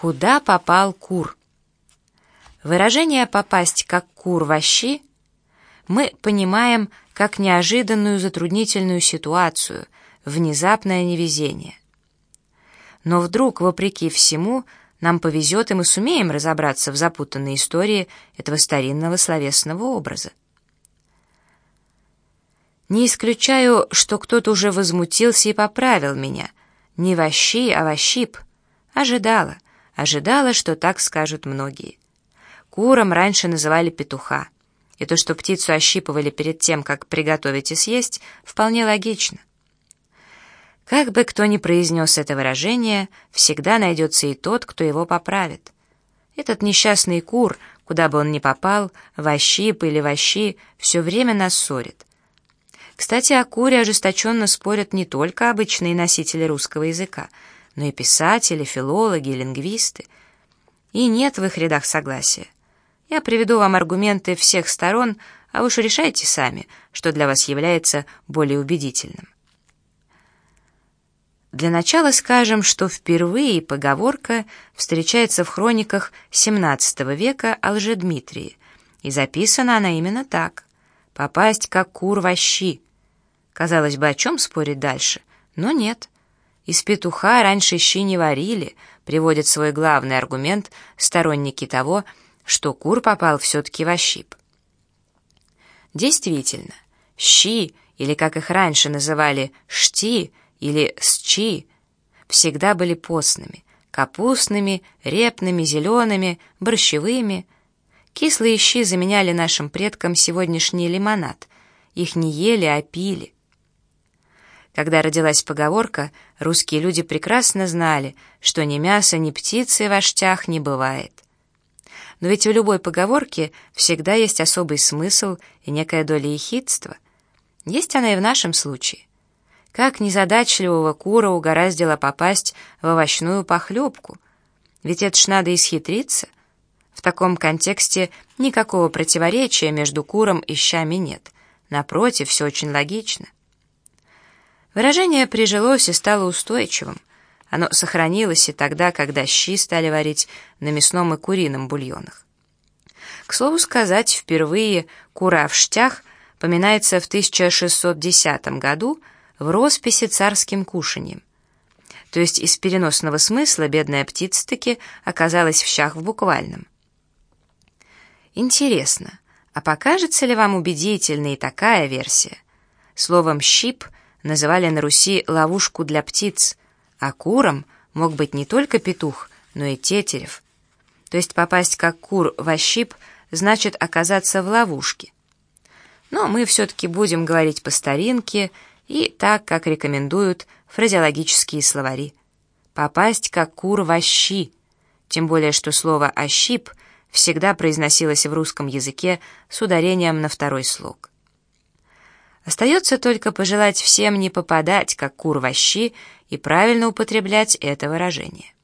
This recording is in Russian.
Куда попал кур? Выражение «попасть как кур в щи» мы понимаем как неожиданную затруднительную ситуацию, внезапное невезение. Но вдруг, вопреки всему, нам повезет, и мы сумеем разобраться в запутанной истории этого старинного словесного образа. Не исключаю, что кто-то уже возмутился и поправил меня. Не вощи, а вощип. Ожидала, ожидала, что так скажут многие. Куром раньше называли петуха. И то, что птицу ощипывали перед тем, как приготовить и съесть, вполне логично. Как бы кто ни произнес это выражение, всегда найдется и тот, кто его поправит. Этот несчастный кур, куда бы он ни попал, вощип или вощи, все время нас ссорит. Кстати, о куре ожесточенно спорят не только обычные носители русского языка, но и писатели, филологи, лингвисты. И нет в их рядах согласия. Я приведу вам аргументы всех сторон, а уж решайте сами, что для вас является более убедительным. Для начала скажем, что впервые поговорка встречается в хрониках XVII века о Лжедмитрии, и записана она именно так «попасть как кур во щи». Казалось бы, о чем спорить дальше, но нет. Из петуха раньше щи не варили, приводит свой главный аргумент сторонники того, что кур попал все-таки в щип. Действительно, щи, или как их раньше называли шти или счи, всегда были постными, капустными, репными, зелеными, борщевыми. Кислые щи заменяли нашим предкам сегодняшний лимонад. Их не ели, а пили. Когда родилась поговорка, русские люди прекрасно знали, что ни мяса, ни птицы в оштях не бывает. Но ведь в любой поговорке всегда есть особый смысл и некая доля ехидства. Есть она и в нашем случае. Как незадачливого кура угораздило попасть в овощную похлебку? Ведь это ж надо исхитриться. В таком контексте никакого противоречия между куром и щами нет. Напротив, все очень логично. Выражение прижилось и стало устойчивым. Оно сохранилось и тогда, когда щи стали варить на мясном и курином бульонах. К слову сказать, впервые кура в штях поминается в 1610 году в росписи царским кушаньем. То есть из переносного смысла бедная птица таки оказалась в щах в буквальном. Интересно, а покажется ли вам убедительной такая версия? Словом «щип» называли на Руси ловушку для птиц, а куром мог быть не только петух, но и тетерев. То есть попасть как кур в ощип значит оказаться в ловушке. Но мы все-таки будем говорить по старинке и так, как рекомендуют фразеологические словари. Попасть как кур в ощи, тем более что слово «ощип» всегда произносилось в русском языке с ударением на второй слог. Остается только пожелать всем не попадать, как кур во щи, и правильно употреблять это выражение.